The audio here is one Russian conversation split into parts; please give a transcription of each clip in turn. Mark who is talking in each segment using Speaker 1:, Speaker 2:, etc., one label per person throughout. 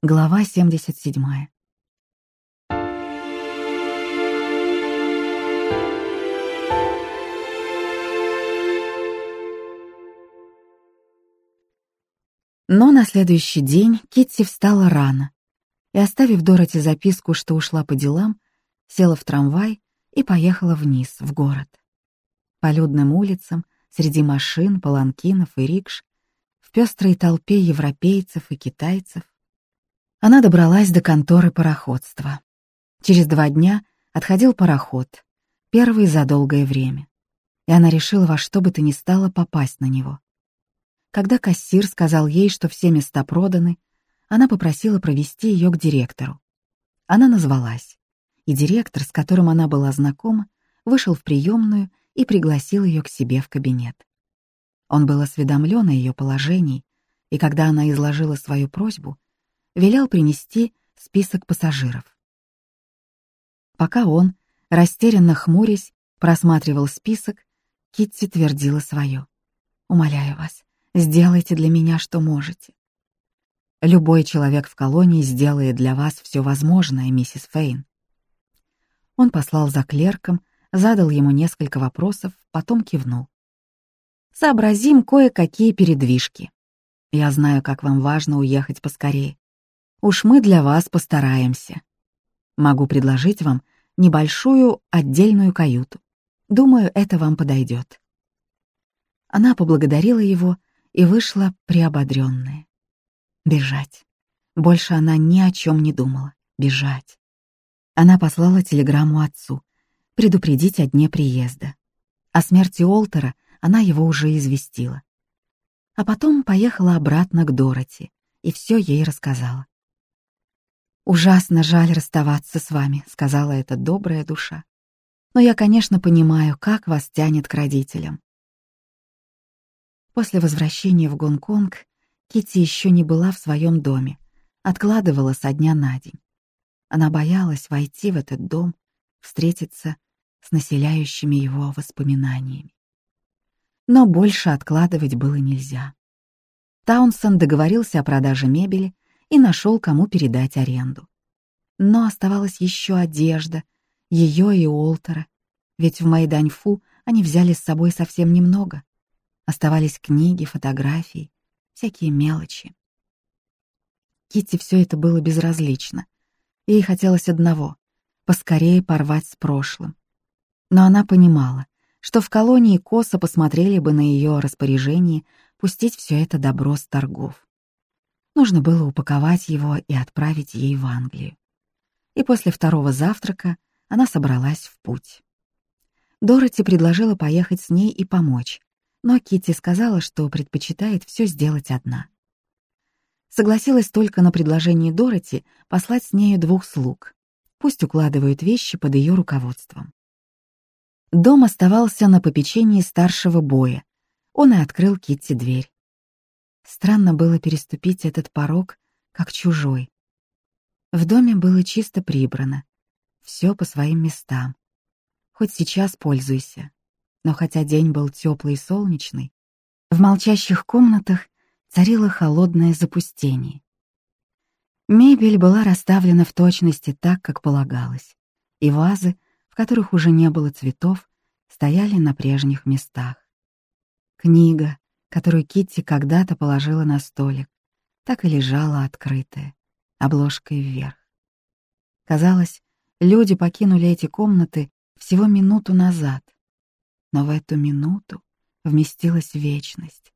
Speaker 1: Глава 77. Но на следующий день Китти встала рано и, оставив Дороти записку, что ушла по делам, села в трамвай и поехала вниз, в город. По людным улицам, среди машин, паланкинов и рикш, в пестрой толпе европейцев и китайцев, она добралась до конторы пароходства. Через два дня отходил пароход, первый за долгое время, и она решила во что бы то ни стало попасть на него. Когда кассир сказал ей, что все места проданы, она попросила провести ее к директору. Она назвалась, и директор, с которым она была знакома, вышел в приемную и пригласил ее к себе в кабинет. Он был осведомлен о ее положении, и когда она изложила свою просьбу, велел принести список пассажиров. Пока он, растерянно хмурясь, просматривал список, Китти твердила свое. «Умоляю вас, сделайте для меня, что можете». «Любой человек в колонии сделает для вас все возможное, миссис Фейн». Он послал за клерком, задал ему несколько вопросов, потом кивнул. «Сообразим кое-какие передвижки. Я знаю, как вам важно уехать поскорее. Уж мы для вас постараемся. Могу предложить вам небольшую отдельную каюту. Думаю, это вам подойдет. Она поблагодарила его и вышла приободренная. Бежать. Больше она ни о чем не думала. Бежать. Она послала телеграмму отцу, предупредить о дне приезда. О смерти Олтера она его уже известила. А потом поехала обратно к Дороти и все ей рассказала. «Ужасно жаль расставаться с вами», — сказала эта добрая душа. «Но я, конечно, понимаю, как вас тянет к родителям». После возвращения в Гонконг Кити еще не была в своем доме, откладывала со дня на день. Она боялась войти в этот дом, встретиться с населяющими его воспоминаниями. Но больше откладывать было нельзя. Таунсон договорился о продаже мебели и нашел, кому передать аренду. Но оставалась еще одежда, ее и Олтера, ведь в Майданьфу они взяли с собой совсем немного. Оставались книги, фотографии, всякие мелочи. Китти все это было безразлично. Ей хотелось одного — поскорее порвать с прошлым. Но она понимала, что в колонии косо посмотрели бы на ее распоряжение пустить все это добро с торгов. Нужно было упаковать его и отправить ей в Англию. И после второго завтрака она собралась в путь. Дороти предложила поехать с ней и помочь, но Китти сказала, что предпочитает все сделать одна. Согласилась только на предложение Дороти послать с нею двух слуг. Пусть укладывают вещи под ее руководством. Дом оставался на попечении старшего боя. Он и открыл Китти дверь. Странно было переступить этот порог, как чужой. В доме было чисто прибрано, все по своим местам. Хоть сейчас пользуйся. Но хотя день был теплый и солнечный, в молчащих комнатах царило холодное запустение. Мебель была расставлена в точности так, как полагалось, и вазы, в которых уже не было цветов, стояли на прежних местах. Книга, которую Китти когда-то положила на столик, так и лежала открытая, обложкой вверх. Казалось, люди покинули эти комнаты всего минуту назад, но в эту минуту вместилась вечность,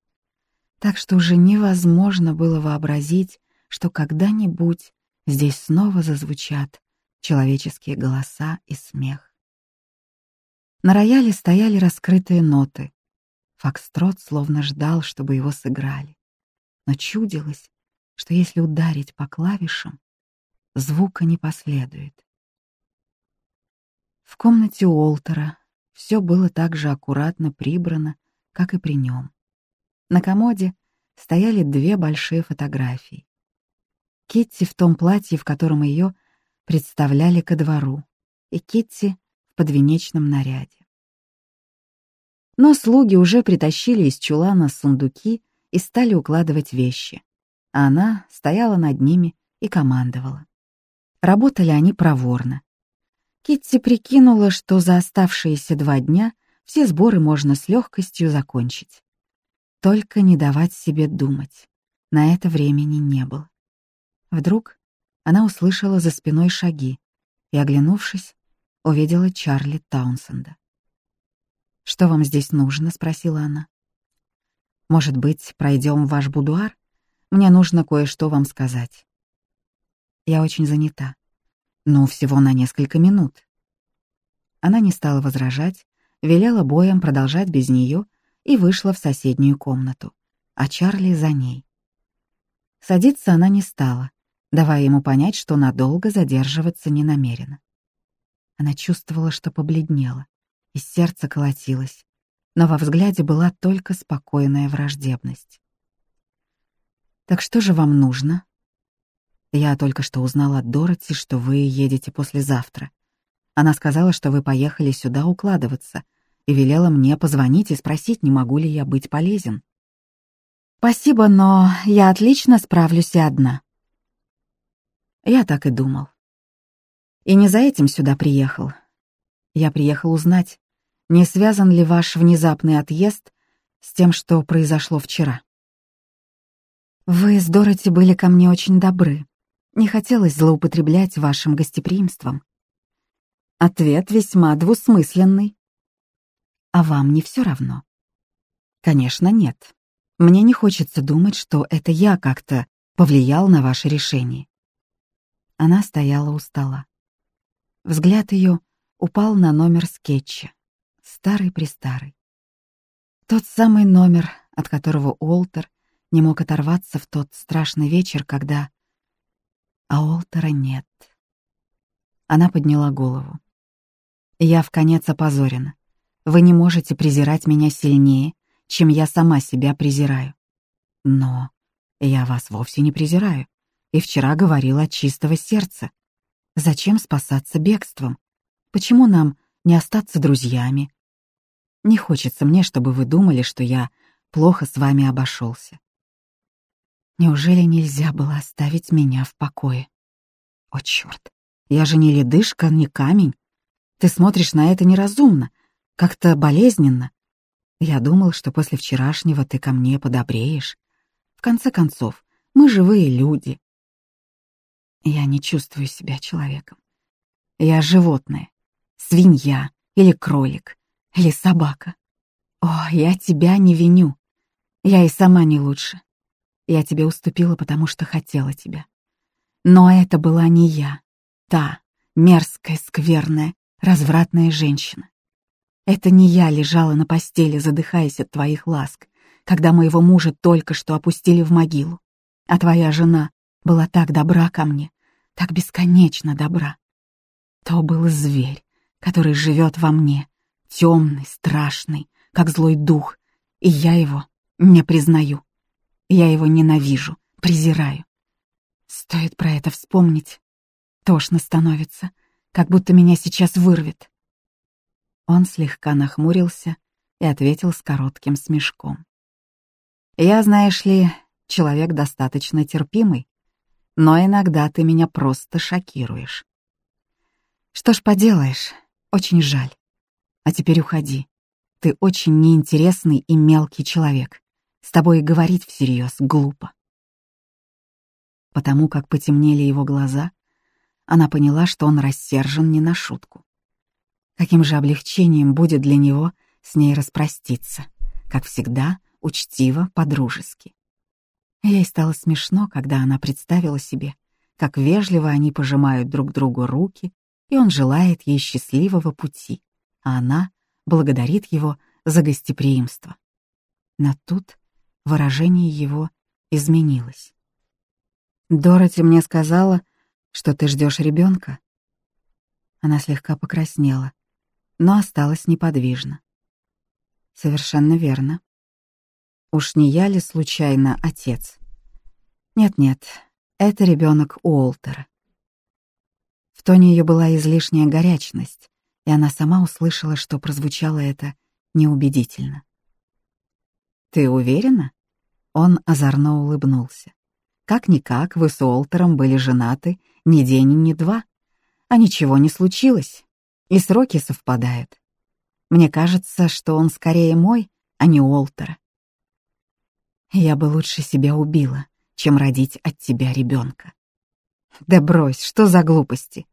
Speaker 1: так что уже невозможно было вообразить, что когда-нибудь здесь снова зазвучат человеческие голоса и смех. На рояле стояли раскрытые ноты, Фокстрот словно ждал, чтобы его сыграли. Но чудилось, что если ударить по клавишам, звука не последует. В комнате Уолтера все было так же аккуратно прибрано, как и при нем. На комоде стояли две большие фотографии. Китти в том платье, в котором ее представляли ко двору, и Китти в подвенечном наряде. Но слуги уже притащили из чулана сундуки и стали укладывать вещи, а она стояла над ними и командовала. Работали они проворно. Китти прикинула, что за оставшиеся два дня все сборы можно с легкостью закончить. Только не давать себе думать. На это времени не было. Вдруг она услышала за спиной шаги и, оглянувшись, увидела Чарли Таунсенда. «Что вам здесь нужно?» — спросила она. «Может быть, пройдем в ваш будуар? Мне нужно кое-что вам сказать». «Я очень занята. Ну, всего на несколько минут». Она не стала возражать, велела боем продолжать без нее и вышла в соседнюю комнату, а Чарли за ней. Садиться она не стала, давая ему понять, что надолго задерживаться не намерена. Она чувствовала, что побледнела, и сердце колотилось, но во взгляде была только спокойная враждебность. «Так что же вам нужно?» «Я только что узнала от Дороти, что вы едете послезавтра. Она сказала, что вы поехали сюда укладываться, и велела мне позвонить и спросить, не могу ли я быть полезен». «Спасибо, но я отлично справлюсь и одна», я так и думал. И не за этим сюда приехал. Я приехал узнать, не связан ли ваш внезапный отъезд с тем, что произошло вчера. Вы с Дороти были ко мне очень добры. Не хотелось злоупотреблять вашим гостеприимством. Ответ весьма двусмысленный. А вам не все равно? Конечно, нет. Мне не хочется думать, что это я как-то повлиял на ваше решение. Она стояла у стола. Взгляд ее упал на номер скетча, старый-престарый. Тот самый номер, от которого Уолтер не мог оторваться в тот страшный вечер, когда... А Уолтера нет. Она подняла голову. «Я в конец опозорена. Вы не можете презирать меня сильнее, чем я сама себя презираю. Но я вас вовсе не презираю и вчера говорила от чистого сердца. Зачем спасаться бегством? Почему нам не остаться друзьями? Не хочется мне, чтобы вы думали, что я плохо с вами обошелся. Неужели нельзя было оставить меня в покое? О, черт, я же не ледышка, не камень. Ты смотришь на это неразумно, как-то болезненно. Я думал, что после вчерашнего ты ко мне подобреешь. В конце концов, мы живые люди. Я не чувствую себя человеком. Я животное, свинья или кролик, или собака. О, я тебя не виню. Я и сама не лучше. Я тебе уступила, потому что хотела тебя. Но это была не я, та мерзкая, скверная, развратная женщина. Это не я лежала на постели, задыхаясь от твоих ласк, когда моего мужа только что опустили в могилу, а твоя жена была так добра ко мне, так бесконечно добра. То был зверь, который живет во мне, темный, страшный, как злой дух, и я его не признаю. Я его ненавижу, презираю. Стоит про это вспомнить. Тошно становится, как будто меня сейчас вырвет. Он слегка нахмурился и ответил с коротким смешком. «Я, знаешь ли, человек достаточно терпимый, но иногда ты меня просто шокируешь. Что ж поделаешь, очень жаль. А теперь уходи. Ты очень неинтересный и мелкий человек. С тобой и говорить всерьез глупо. Потому как потемнели его глаза, она поняла, что он рассержен не на шутку. Каким же облегчением будет для него с ней распроститься, как всегда, учтиво, по-дружески. Ей стало смешно, когда она представила себе, как вежливо они пожимают друг другу руки, и он желает ей счастливого пути, а она благодарит его за гостеприимство. Но тут выражение его изменилось. «Дороти мне сказала, что ты ждешь ребенка. Она слегка покраснела, но осталась неподвижна. «Совершенно верно. Уж не я ли случайно отец? Нет-нет, это ребенок Уолтера. В тоне ее была излишняя горячность, и она сама услышала, что прозвучало это неубедительно. «Ты уверена?» Он озорно улыбнулся. Как-никак вы с Уолтером были женаты ни день и ни два, а ничего не случилось, и сроки совпадают. Мне кажется, что он скорее мой, а не Уолтера. Я бы лучше себя убила, чем родить от тебя ребенка. Да брось, что за глупости.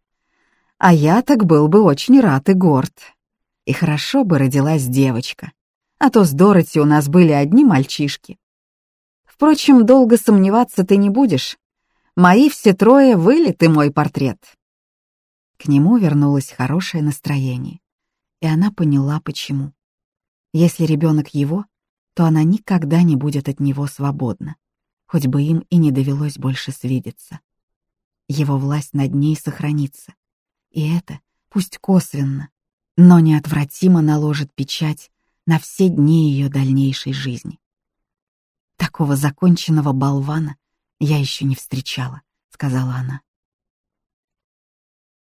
Speaker 1: А я так был бы очень рад и горд. И хорошо бы родилась девочка, а то с Дороти у нас были одни мальчишки. Впрочем, долго сомневаться ты не будешь. Мои все трое вылиты мой портрет. К нему вернулось хорошее настроение, и она поняла, почему. Если ребенок его, то она никогда не будет от него свободна, хоть бы им и не довелось больше свидеться. Его власть над ней сохранится, и это, пусть косвенно, но неотвратимо наложит печать на все дни ее дальнейшей жизни. Такого законченного болвана я еще не встречала, сказала она.